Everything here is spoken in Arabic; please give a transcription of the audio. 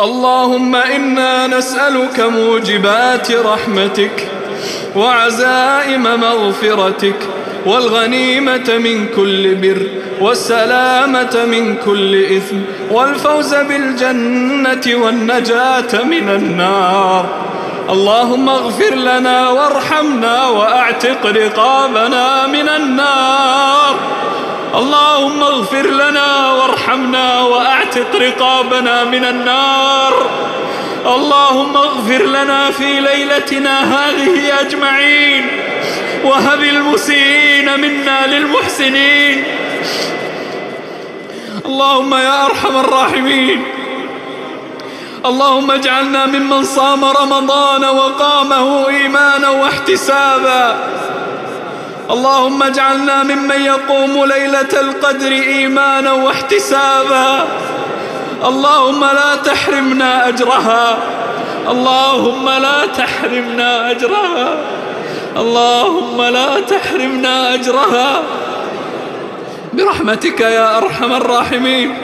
اللهم إنا نسألك موجبات رحمتك وعزائم مغفرتك والغنيمة من كل بر والسلامة من كل إثم والفوز بالجنة والنجاة من النار. اللهم اغفر لنا وارحمنا وأعتق رقابنا من النار. اللهم اغفر لنا وارحمنا واعتق رقابنا من النار. اللهم اغفر لنا في ليلتنا هذه أجمعين وهب المسيئين منا للمحسنين. اللهم يا أرحم الراحمين اللهم اجعلنا ممن صام رمضان وقامه إيمانا واحتسابا. اللهم اجعلنا ممن يقوم ليلة القدر إيمانا واحتسابا. اللهم لا تحرمنا أجرها. اللهم لا تحرمنا أجرها. اللهم لا تحرمنا أجرها. برحمتك يا أرحم الراحمين.